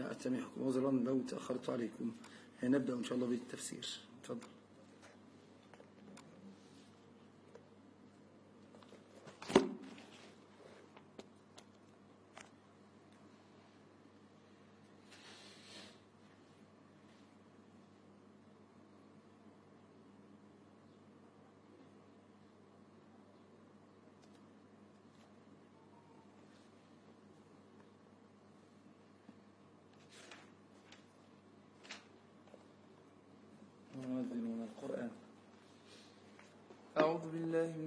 أتمحكم عذرا لو تأخرت عليكم. نبدأ إن شاء الله بالتفسير. تفضل.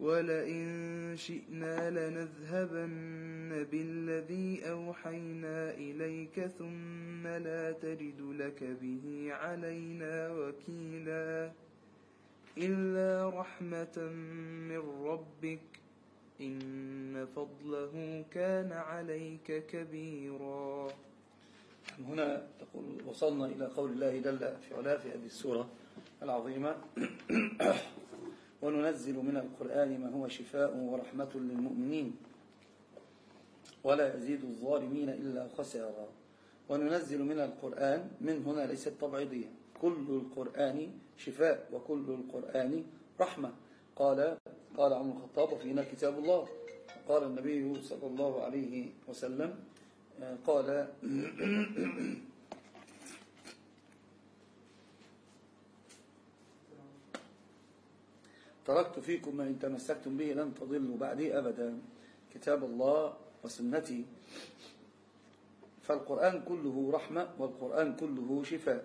ولئن شئنا لنذهبن بالذي أوحينا إليك ثم لا تجد لك به علينا وكيلا إلا رحمة من ربك إن فضله كان عليك كبيرا. هنا تقول وصلنا إلى قول الله جل في علا في هذه السورة العظيمة. وننزل من القرآن ما هو شفاء ورحمة للمؤمنين. ولا يزيد الظالمين إلا خسارا. وننزل من القرآن من هنا ليست طبعيضية كل القرآن شفاء وكل القرآن رحمة. قال قال عمر الخطاب وفينا كتاب الله. قال النبي صلى الله عليه وسلم قال تركت فيكم ما إن تمسكتم به لن تضلوا بعدي أبدا. كتاب الله وسنتي. فالقرآن كله رحمة والقرآن كله شفاء.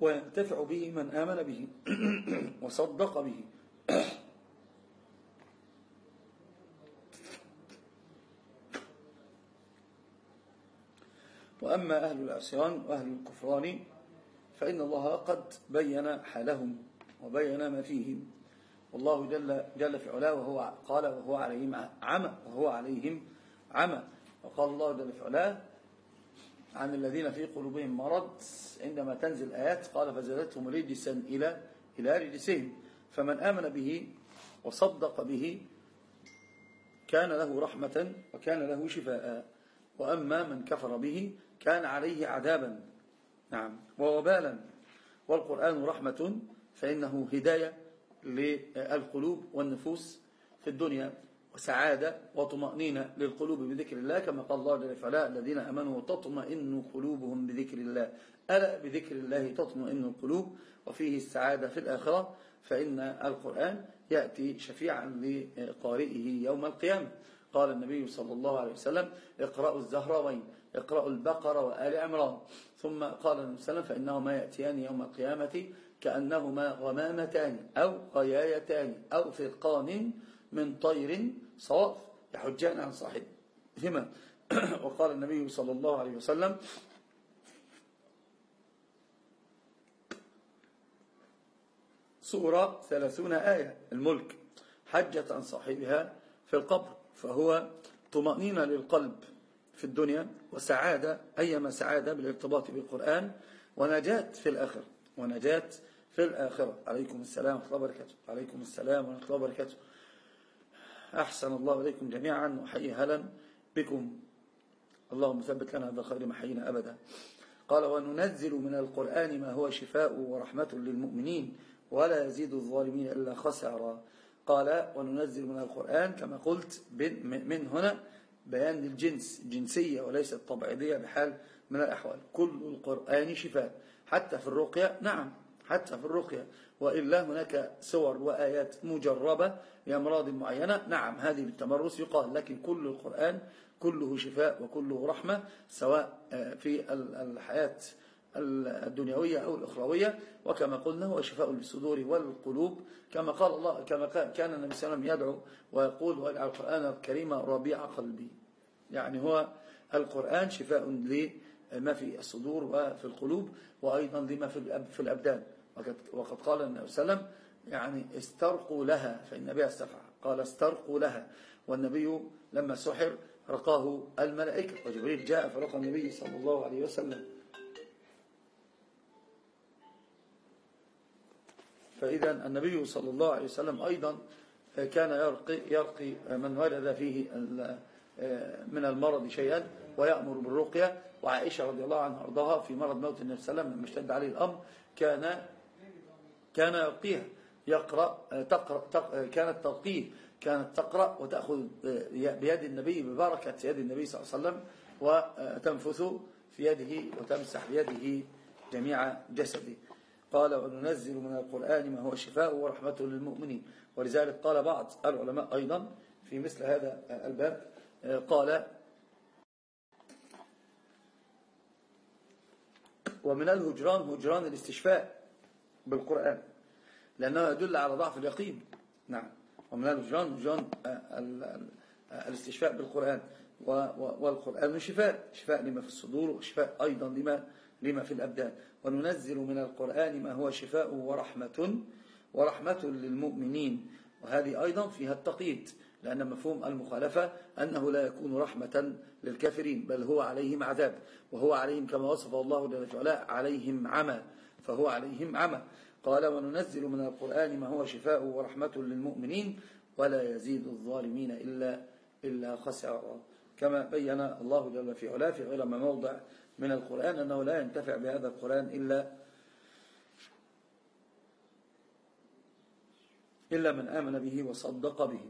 وينتفع به من آمن به وصدق به. وأما أهل العصيان وأهل الكفران فإن الله قد بين حالهم وبين ما فيهم. والله جل, جل في علاه وهو قال وهو عليهم عمى وهو عليهم عمى. وقال الله جل في علاه عن الذين في قلوبهم مرض عندما تنزل آيات قال فزادتهم رجسا إلى إلى رجسهم. فمن آمن به وصدق به كان له رحمة وكان له شفاء. وأما من كفر به كان عليه عذابا. نعم. ووبالا والقرآن رحمة فإنه هداية للقلوب والنفوس في الدنيا وسعادة وطمأنينة للقلوب بذكر الله كما قال الله جل وعلا الذين أمنوا تطمئن قلوبهم بذكر الله. ألا بذكر الله تطمئن القلوب؟ وفيه السعادة في الآخرة فإن القرآن يأتي شفيعا لقارئه يوم القيامة. قال النبي صلى الله عليه وسلم اقرأوا الزهراوين اقرأوا البقرة وآل عمران. ثم قال النبي صلى الله عليه وسلم فإنهما يأتيان يوم القيامة كأنهما غمامتان أو غيايتان أو فرقان من طير صواف يحجان عن صاحبهما. وقال النبي صلى الله عليه وسلم سورة ثلاثون آية الملك حجت عن صاحبها في القبر فهو طمأنينة للقلب. في الدنيا وسعادة أيما سعادة بالارتباط بالقرآن ونجاة في الآخرة ونجاة في الآخرة. عليكم السلام ورحمة الله وبركاته. عليكم السلام ورحمة الله وبركاته. أحسن الله إليكم جميعا وحي هلا بكم. اللهم ثبت لنا هذا الخير محينا أبدا. قال وننزل من القرآن ما هو شفاء ورحمة للمؤمنين ولا يزيد الظالمين إلا خسارا. قال وننزل من القرآن كما قلت من هنا بيان الجنس جنسية وليست طبيعية بحال من الأحوال. كل القرآن شفاء حتى في الرقية نعم حتى في الرقية. وإلا هناك سور وآيات مجربة لأمراض معينة. نعم هذه بالتمرس يقال لكن كل القرآن كله شفاء وكله رحمة سواء آه، في الحياة الدنيوية أو الأخروية وكما قلنا هو شفاء للصدور والقلوب. كما قال الله كما كان النبي صلى الله عليه وسلم يدعو ويقول واجعل القرآن الكريم ربيع قلبي. يعني هو القرآن شفاء لما في الصدور وفي القلوب وأيضا لما في الأبدان. وقد قال النبي صلى الله عليه وسلم يعني استرقوا لها فإن بها استفع قال استرقوا لها. والنبي لما سحر رقاه الملائكة وجبريل جاء فرقى النبي صلى الله عليه وسلم. فإذا النبي صلى الله عليه وسلم أيضا كان يرقي, يرقي من ولد فيه من المرض شيئا ويأمر بالرقية. وعائشة رضي الله عنها أرضاها في مرض موت النبي صلى الله عليه وسلم لما اشتد عليه الأمر كان كان يرقيها. يقرأ تقرأ, تقرأ كانت ترقيه. كانت تقرأ وتأخذ بيد النبي ببركة يد النبي صلى الله عليه وسلم وتنفث في يده وتمسح بيده جميع جسده. قال وننزل من القرآن ما هو شفاء ورحمة للمؤمنين. ولذلك قال بعض العلماء أيضا في مثل هذا الباب قال ومن الهجران هجران الاستشفاء بالقرآن لأنه يدل على ضعف اليقين. نعم. ومن الهجران هجران الاستشفاء بالقرآن. والقرآن شفاء شفاء لما في الصدور وشفاء أيضا لما لما في الأبدان. وننزل من القرآن ما هو شفاء ورحمة ورحمة للمؤمنين. وهذه أيضا فيها التقييد لأن مفهوم المخالفة أنه لا يكون رحمة للكافرين بل هو عليهم عذاب وهو عليهم كما وصف الله جل وعلا عليهم عمى فهو عليهم عمى. قال وننزل من القرآن ما هو شفاء ورحمة للمؤمنين ولا يزيد الظالمين إلا, إلا خسارا كما بين الله جل في علاه في ما موضع من القرآن أنه لا ينتفع بهذا القرآن إلا إلا من آمن به وصدق به.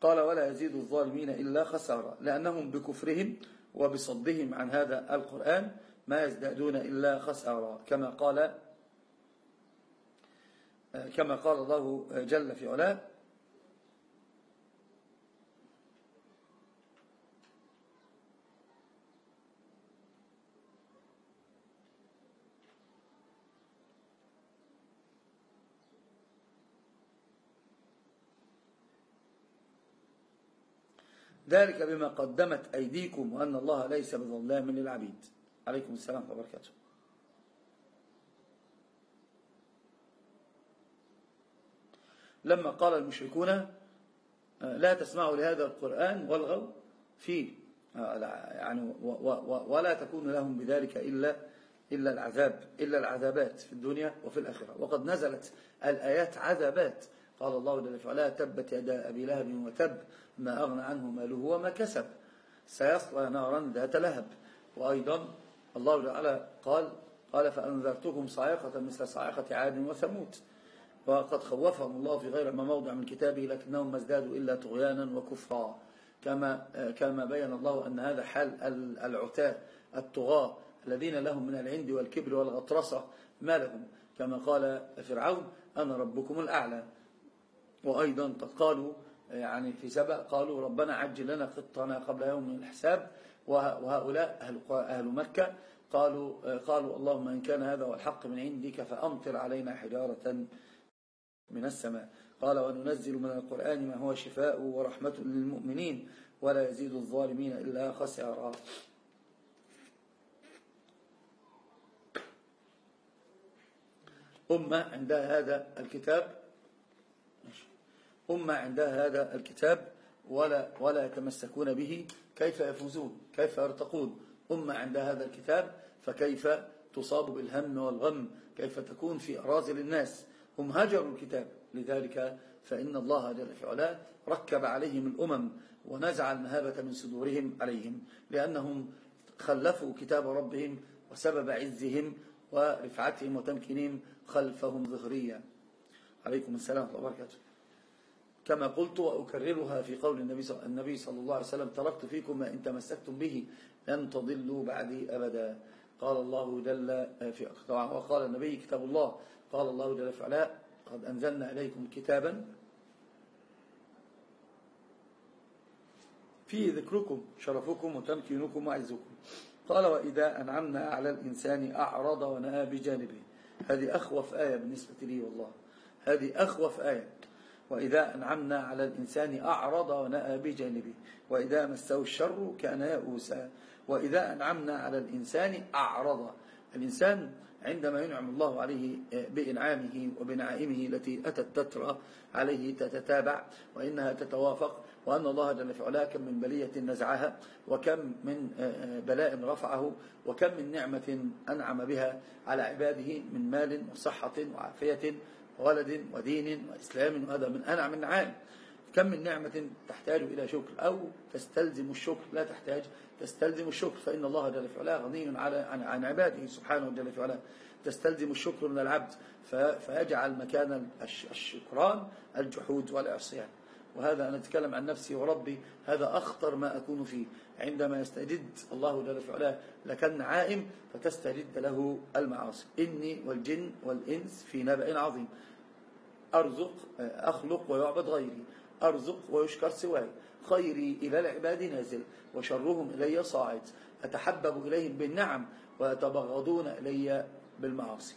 قال ولا يزيد الظالمين إلا خسارة لأنهم بكفرهم وبصدهم عن هذا القرآن ما يزدادون إلا خسارة كما قال كما قال الله جل في علاه ذلك بما قدمت أيديكم وأن الله ليس بظلام للعبيد. عليكم السلام وبركاته. لما قال المشركون لا تسمعوا لهذا القرآن والغوا فيه يعني ولا تكون لهم بذلك إلا إلا العذاب إلا العذابات في الدنيا وفي الآخرة. وقد نزلت الآيات عذابات. قال الله جل وعلا تبت يدا أبي لهب وتب ما أغنى عنه ماله وما كسب. سيصلى نارا ذات لهب. وأيضا الله تعالى قال قال فأنذرتكم صاعقة مثل صاعقة عاد وثمود. وقد خوفهم الله في غير ما موضع من كتابه لكنهم ما ازدادوا إلا طغيانا وكفرا. كما كما بين الله أن هذا حال العتاة الطغاة الذين لهم من العند والكبر والغطرسة ما لهم؟ كما قال فرعون أنا ربكم الأعلى. وأيضا قد قالوا يعني في سبق قالوا ربنا عجل لنا قطنا قبل يوم الحساب وهؤلاء أهل, أهل مكة قالوا, قالوا اللهم إن كان هذا هو الحق من عندك فأمطر علينا حجارة من السماء. قال وننزل من القرآن ما هو شفاء ورحمة للمؤمنين ولا يزيد الظالمين إلا خسارا. أمة عندها هذا الكتاب أمة عندها هذا الكتاب ولا, ولا يتمسكون به كيف يفوزون؟ كيف يرتقون؟ أمة عندها هذا الكتاب فكيف تصاب بالهم والغم؟ كيف تكون في أرازل الناس؟ هم هجروا الكتاب. لذلك فإن الله جل في علاه ركب عليهم الأمم ونزع المهابة من صدورهم عليهم لأنهم خلفوا كتاب ربهم وسبب عزهم ورفعتهم وتمكينهم خلفهم ظهريا. عليكم السلام ورحمة الله وبركاته. كما قلت وأكررها في قول النبي صلى, الله عليه وسلم تركت فيكم ما إن تمسكتم به لن تضلوا بعدي أبدا. قال الله جل في وقال النبي كتاب الله قال الله جل في قد أنزلنا إليكم كتابا. فيه ذكركم شرفكم وتمكينكم وعزكم. قال وإذا أنعمنا على الإنسان أعرض ونأى بجانبه. هذه أخوف آية بالنسبة لي والله. هذه أخوف آية. وإذا أنعمنا على الإنسان أعرض ونأى بجانبه. وإذا مسه الشر كان يئوسا. وإذا أنعمنا على الإنسان أعرض. الإنسان عندما ينعم الله عليه بإنعامه وبنعائمه التي أتت تترى عليه تتتابع وإنها تتوافق وأن الله جل في علاه كم من بلية نزعها وكم من بلاء رفعه وكم من نعمة أنعم بها على عباده من مال وصحة وعافية وولد ودين وإسلام وهذا من أنعم النعام كم من نعمة تحتاج إلى شكر أو تستلزم الشكر؟ لا تحتاج. تستلزم الشكر فإن الله جل في علاه غني على عن عباده سبحانه جل في علاه. تستلزم الشكر من العبد فيجعل مكان الشكران الجحود والعصيان. وهذا أنا أتكلم عن نفسي وربي هذا أخطر ما أكون فيه. عندما يستجد الله جل في علاه لك النعائم فتستجد له المعاصي. إني والجن والإنس في نبأ عظيم. أرزق أخلق ويعبد غيري. أرزق ويشكر سواي. خيري إلى العباد نازل وشرهم إلي صاعد. أتحبب إليهم بالنعم ويتبغضون إلي بالمعاصي.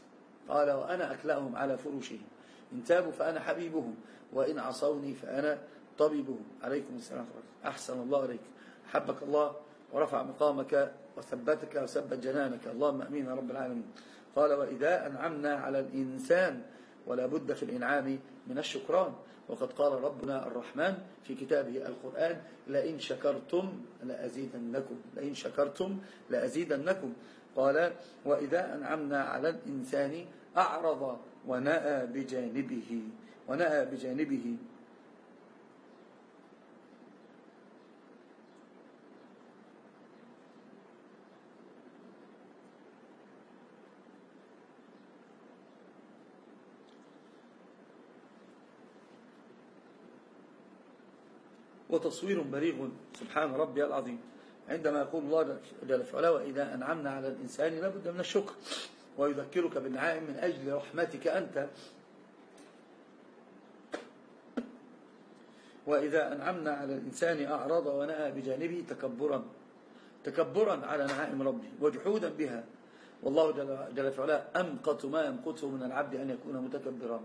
قال وأنا أكلأهم على فرشهم. إن تابوا فأنا حبيبهم وإن عصوني فأنا طبيبهم. عليكم السلام. أحسن الله عليك حبك الله ورفع مقامك وثبتك وثبت جنانك. اللهم أمين رب العالمين. قال وإذا أنعمنا على الإنسان ولا بد في الإنعام من الشكران. وقد قال ربنا الرحمن في كتابه القرآن لئن شكرتم لأزيدنكم. لئن شكرتم لأزيدنكم. قال وإذا أنعمنا على الإنسان أعرض ونأى بجانبه. ونأى بجانبه. وتصوير بليغ. سبحان ربي العظيم. عندما يقول الله جل وعلا وإذا أنعمنا على الإنسان لابد من الشكر. ويذكرك بالنعائم من أجل رحمتك أنت. وإذا أنعمنا على الإنسان أعرض ونأى بجانبه تكبرا. تكبرا على نعائم ربه وجحودا بها. والله جل وعلا أمقت ما يمقته من العبد أن يكون متكبرا.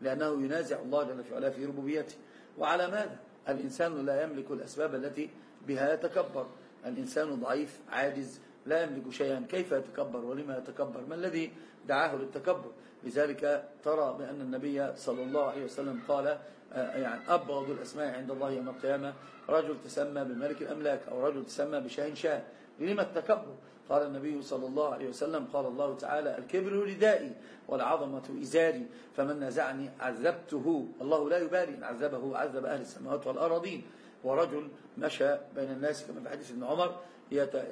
لأنه ينازع الله جل وعلا في ربوبيته. وعلى ماذا؟ الإنسان لا يملك الأسباب التي بها يتكبر. الإنسان ضعيف عاجز لا يملك شيئا. كيف يتكبر ولما يتكبر؟ ما الذي دعاه للتكبر؟ لذلك ترى بأن النبي صلى الله عليه وسلم قال آه، يعني أبغض الأسماء عند الله يوم القيامة. رجل تسمى بملك الأملاك أو رجل تسمى بشاهن شاه لما التكبر؟ قال النبي صلى الله عليه وسلم قال الله تعالى الكبر ردائي والعظمة إزاري فمن نزعني عذبته. الله لا يبالي إن عذبه عذب أهل السماوات والأراضين. ورجل مشى بين الناس كما في حديث ابن عمر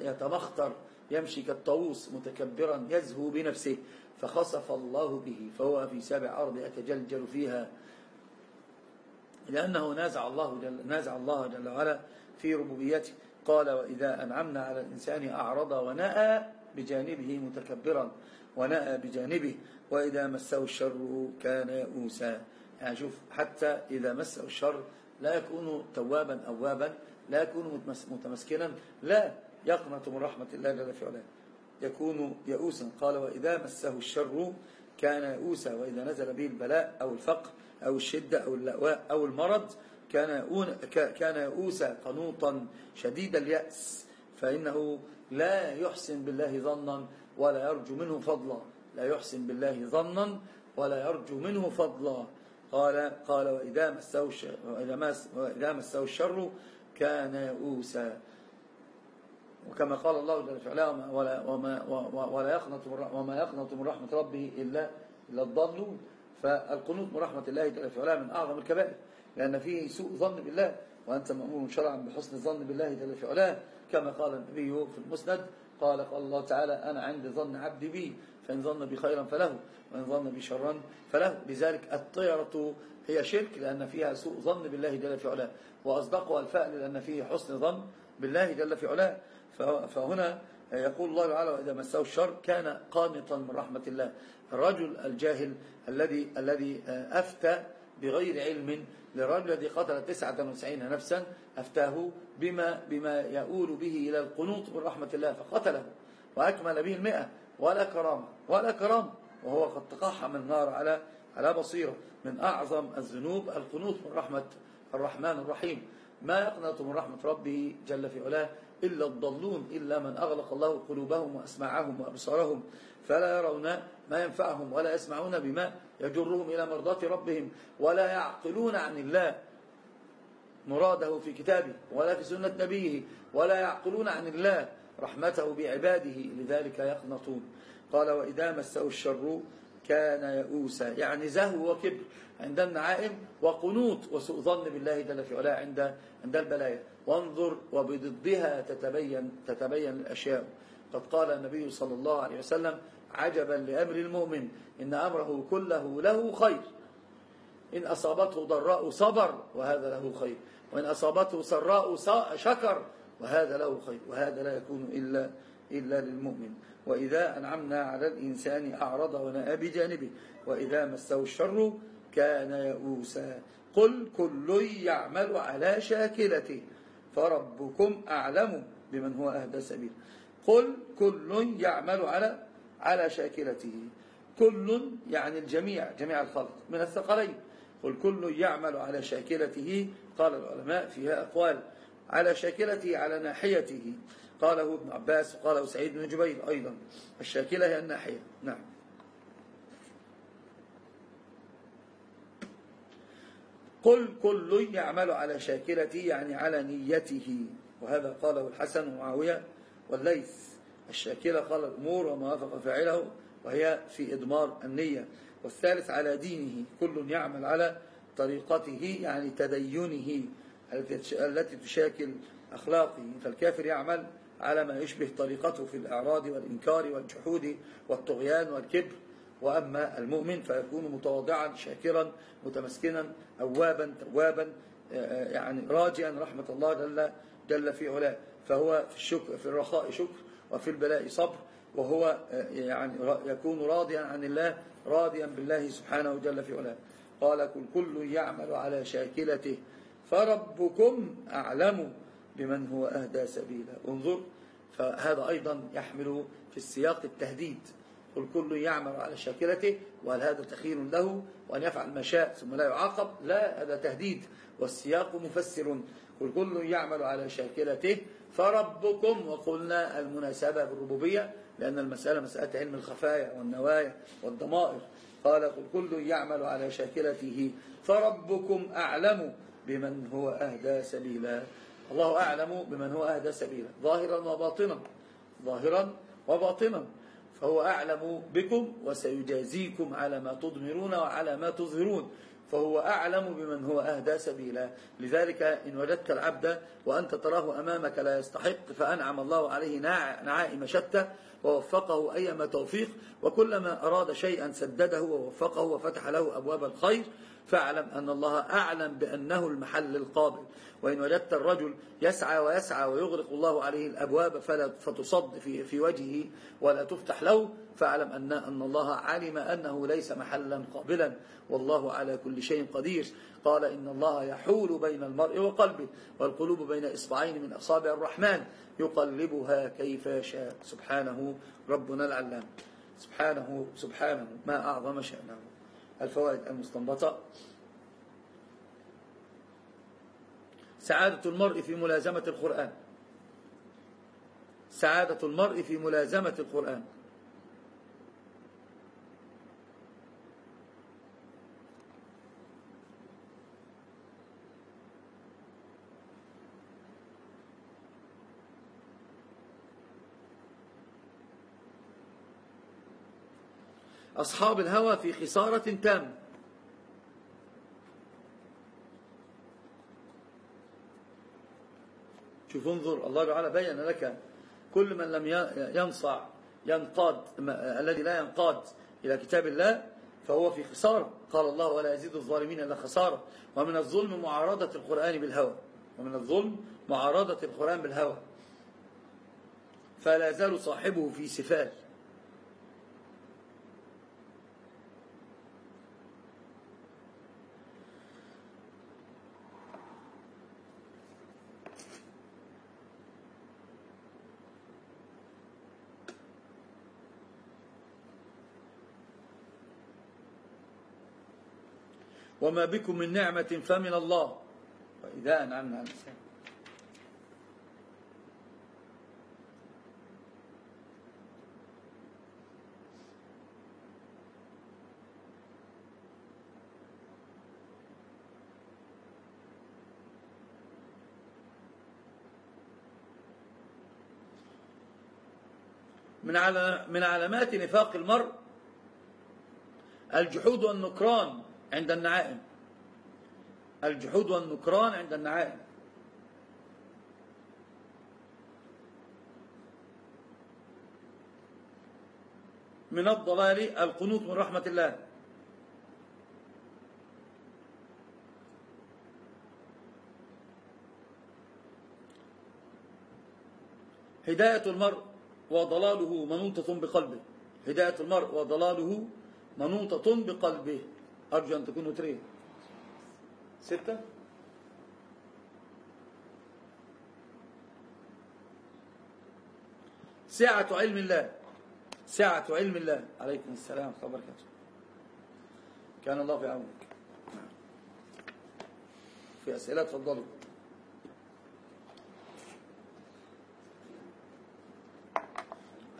يتمخطر يمشي كالطاووس متكبرا يزهو بنفسه فخسف الله به فهو في سابع أرض يتجلجل فيها. لأنه نازع الله جل, نازع الله جل وعلا في ربوبيته. قال وإذا أنعمنا على الإنسان أعرض ونأى بجانبه متكبرا ونأى بجانبه وإذا مسه الشر كان يئوسا. يعني شوف حتى إذا مسه الشر لا يكون توابا أوابا لا يكون متمسكنا لا يقنط من رحمة الله جل في علاه. يكون يئوسا. قال وإذا مسه الشر كان يئوسا وإذا نزل به البلاء أو الفقر أو الشدة أو اللأواء أو المرض كان كان يئوسا قنوطا شديد اليأس فإنه لا يحسن بالله ظنا ولا يرجو منه فضلا. لا يحسن بالله ظنا ولا يرجو منه فضلا. قال قال وإذا مسه وإذا مسه الشر كان يئوسا وكما قال الله جل وعلا ولا وما ولا يقنط وما يقنط من رحمة ربه إلا إلا الضالون فالقنوط من رحمة الله جل وعلا من أعظم الكبائر. لأن فيه سوء ظن بالله وأنت مأمور شرعا بحسن الظن بالله جل وعلا كما قال النبي في المسند قال قال الله تعالى أنا عند ظن عبدي بي فإن ظن بي خيرا فله وإن ظن بي شرا فله. لذلك الطيرة هي شرك لأن فيها سوء ظن بالله جل في علاه وأصدقها الفأل لأن فيه حسن ظن بالله جل في علاه. فهنا يقول الله تعالى وإذا مسه الشر كان قانطا من رحمة الله. الرجل الجاهل الذي الذي أفتى بغير علم للرجل الذي قتل 99 نفسا أفتاه بما بما يؤول به إلى القنوط من رحمة الله فقتله وأكمل به المئة. ولا كرامة ولا كرامة. وهو قد تقحم النار على على بصيرة. من أعظم الذنوب القنوط من رحمة الرحمن الرحيم. ما يقنط من رحمة ربه جل في علاه إلا الضالون إلا من أغلق الله قلوبهم وأسماعهم وأبصارهم. فلا يرون ما ينفعهم ولا يسمعون بما يجرهم إلى مرضاة ربهم ولا يعقلون عن الله مراده في كتابه ولا في سنة نبيه ولا يعقلون عن الله رحمته بعباده لذلك يقنطون. قال وإذا مسه الشر كان يئوسا يعني زهو وكبر عند النعائم وقنوط وسوء ظن بالله جل في علاه عند عند البلايا. وانظر وبضدها تتبين تتبين الأشياء. قد قال النبي صلى الله عليه وسلم عجبا لأمر المؤمن إن أمره كله له خير. إن أصابته ضراء صبر وهذا له خير. وإن أصابته سراء شكر وهذا له خير. وهذا لا يكون إلا إلا للمؤمن. وإذا أنعمنا على الإنسان أعرض ونأى بجانبه وإذا مسه الشر كان يئوسا. قل كل يعمل على شاكلته فربكم أعلم بمن هو أهدى سبيل. قل كل يعمل على على شاكلته. كل يعني الجميع جميع الخلق من الثقلين. قل كل يعمل على شاكلته. قال العلماء فيها أقوال. على شاكلته على ناحيته. قاله ابن عباس وقاله سعيد بن جبير أيضا. الشاكلة هي الناحية. نعم. قل كل يعمل على شاكلته يعني على نيته. وهذا قاله الحسن ومعاوية. والليث الشاكلة قال الأمور وما وافق فاعله وهي في إدمار النية. والثالث على دينه كل يعمل على طريقته يعني تدينه التي تشاكل أخلاقه. فالكافر يعمل على ما يشبه طريقته في الإعراض والإنكار والجحود والطغيان والكبر. وأما المؤمن فيكون متواضعا شاكرا متمسكنا أوابا توابا يعني راجيا رحمة الله جل, جل في علاه. فهو في الشكر في الرخاء شكر. وفي البلاء صبر وهو يعني يكون راضيا عن الله راضيا بالله سبحانه جل في علاه. قال كل كل يعمل على شاكلته فربكم أعلم بمن هو أهدى سبيلا. انظر فهذا أيضا يحمل في السياق التهديد. قل كل يعمل على شاكلته وهل هذا تخير له؟ وأن يفعل ما شاء ثم لا يعاقب؟ لا هذا تهديد والسياق مفسر. قل كل يعمل على شاكلته فربكم وقلنا المناسبة بالربوبية لأن المسألة مسألة علم الخفايا والنوايا والضمائر. قال قل كل يعمل على شاكلته فربكم أعلم بمن هو أهدى سبيلا. الله أعلم بمن هو أهدى سبيلا. ظاهرا وباطنا. ظاهرا وباطنا. فهو أعلم بكم وسيجازيكم على ما تضمرون وعلى ما تظهرون. فهو أعلم بمن هو أهدى سبيلا. لذلك إن وجدت العبد وأنت تراه أمامك لا يستحق فأنعم الله عليه نعائم شتى. ووفقه أيما توفيق وكلما أراد شيئا سدده ووفقه وفتح له أبواب الخير. فاعلم أن الله أعلم بأنه المحل القابل. وإن وجدت الرجل يسعى ويسعى ويغلق الله عليه الأبواب فلا فتصد في, في وجهه ولا تفتح له. فاعلم أن, أن الله علم أنه ليس محلا قابلا. والله على كل شيء قدير. قال إن الله يحول بين المرء وقلبه والقلوب بين إصبعين من أصابع الرحمن. يقلبها كيف يشاء. سبحانه ربنا العلام. سبحانه سبحانه ما أعظم شأنه. الفوائد المستنبطة. سعادة المرء في ملازمة القرآن. سعادة المرء في ملازمة القرآن. أصحاب الهوى في خسارة تامة شوف انظر الله تعالى بين لك كل من لم ينصع ينقاد الذي لا ينقاد إلى كتاب الله فهو في خسارة. قال الله ولا يزيد الظالمين إلا خسارة. ومن الظلم معارضة القرآن بالهوى. ومن الظلم معارضة القرآن بالهوى. فلا يزال صاحبه في سفال وما بكم من نعمة فمن الله وإذا أنعمنا على الإنسان من من علامات نفاق المرء الجحود والنكران عند النعائم. الجحود والنكران عند النعائم. من الضلال القنوط من رحمة الله. هداية المرء وضلاله منوطة بقلبه. هداية المرء وضلاله منوطة بقلبه. أرجو أن تكونوا ترين ستة سعة علم الله سعة علم الله عليكم السلام وبركاته كان الله في عونك في أسئلة تفضلوا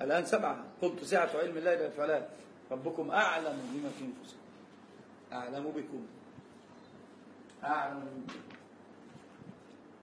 الآن سبعة. قلت سعة علم الله إلى الفعلات ربكم أعلم بما في أنفسكم. أعلم بكم. أعلم.